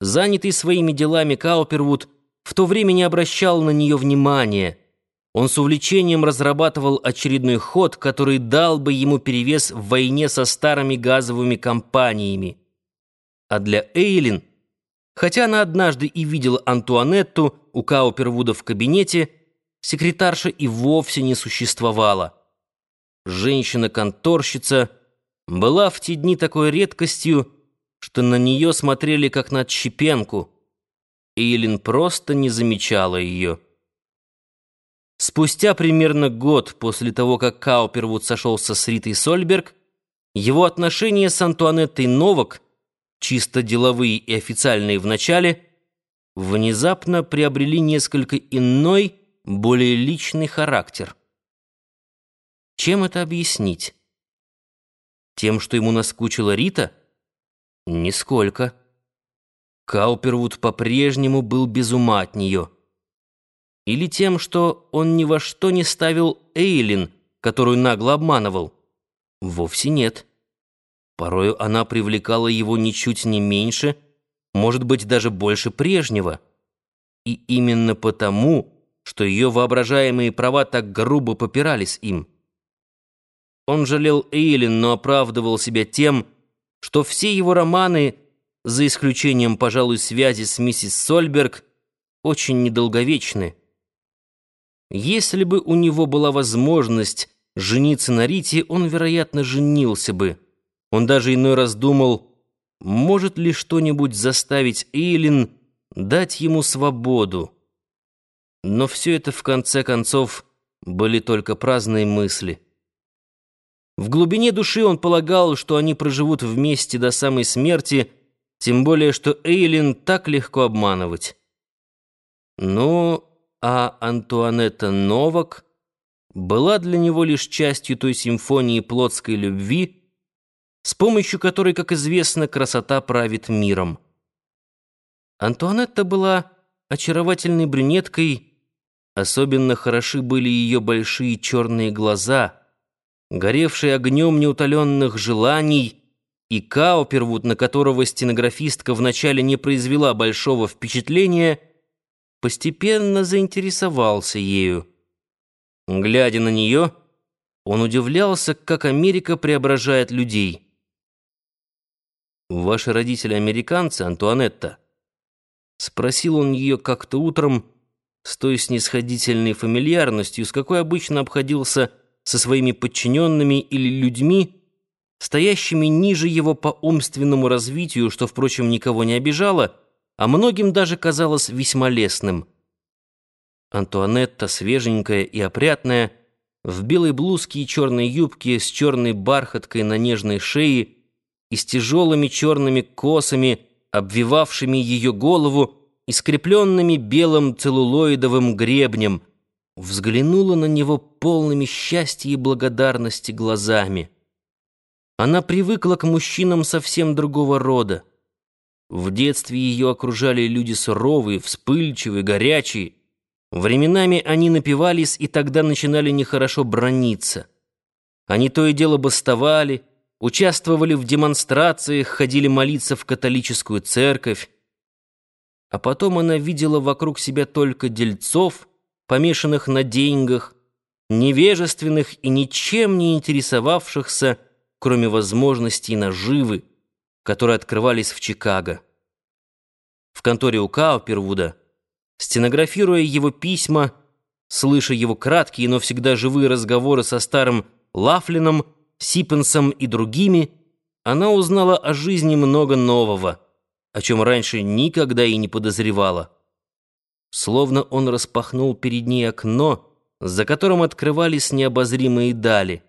Занятый своими делами Каупервуд в то время не обращал на нее внимания. Он с увлечением разрабатывал очередной ход, который дал бы ему перевес в войне со старыми газовыми компаниями. А для Эйлин, хотя она однажды и видела Антуанетту у Каупервуда в кабинете, секретарша и вовсе не существовала. Женщина-конторщица была в те дни такой редкостью, что на нее смотрели как на отщепенку. Эйлин просто не замечала ее. Спустя примерно год после того, как Каупервуд сошелся с Ритой Сольберг, его отношения с Антуанеттой Новак, чисто деловые и официальные в начале, внезапно приобрели несколько иной, более личный характер. Чем это объяснить? Тем, что ему наскучила Рита? Нисколько. Каупервуд по-прежнему был без ума от нее. Или тем, что он ни во что не ставил Эйлин, которую нагло обманывал? Вовсе нет. Порою она привлекала его ничуть не меньше, может быть, даже больше прежнего. И именно потому, что ее воображаемые права так грубо попирались им. Он жалел Эйлин, но оправдывал себя тем, что все его романы, за исключением, пожалуй, связи с миссис Сольберг, очень недолговечны. Если бы у него была возможность жениться на Рите, он, вероятно, женился бы. Он даже иной раз думал, может ли что-нибудь заставить Эйлин дать ему свободу. Но все это, в конце концов, были только праздные мысли. В глубине души он полагал, что они проживут вместе до самой смерти, тем более, что Эйлин так легко обманывать. Ну, а Антуанетта Новак была для него лишь частью той симфонии плотской любви, с помощью которой, как известно, красота правит миром. Антуанетта была очаровательной брюнеткой, особенно хороши были ее большие черные глаза, горевшие огнем неутоленных желаний, и Каупервуд, на которого стенографистка вначале не произвела большого впечатления, постепенно заинтересовался ею. Глядя на нее, он удивлялся, как Америка преображает людей. «Ваши родители американцы, Антуанетта?» Спросил он ее как-то утром с той снисходительной фамильярностью, с какой обычно обходился со своими подчиненными или людьми, стоящими ниже его по умственному развитию, что, впрочем, никого не обижало, а многим даже казалось весьма лестным. Антуанетта, свеженькая и опрятная, в белой блузке и черной юбке с черной бархаткой на нежной шее и с тяжелыми черными косами, обвивавшими ее голову и скрепленными белым целлулоидовым гребнем, взглянула на него полными счастья и благодарности глазами. Она привыкла к мужчинам совсем другого рода. В детстве ее окружали люди суровые, вспыльчивые, горячие. Временами они напивались и тогда начинали нехорошо брониться. Они то и дело бастовали, участвовали в демонстрациях, ходили молиться в католическую церковь. А потом она видела вокруг себя только дельцов, помешанных на деньгах, невежественных и ничем не интересовавшихся, кроме возможностей наживы, которые открывались в Чикаго. В конторе у Каупервуда, стенографируя его письма, слыша его краткие, но всегда живые разговоры со старым Лафлином, Сипенсом и другими, она узнала о жизни много нового, о чем раньше никогда и не подозревала. Словно он распахнул перед ней окно, за которым открывались необозримые дали —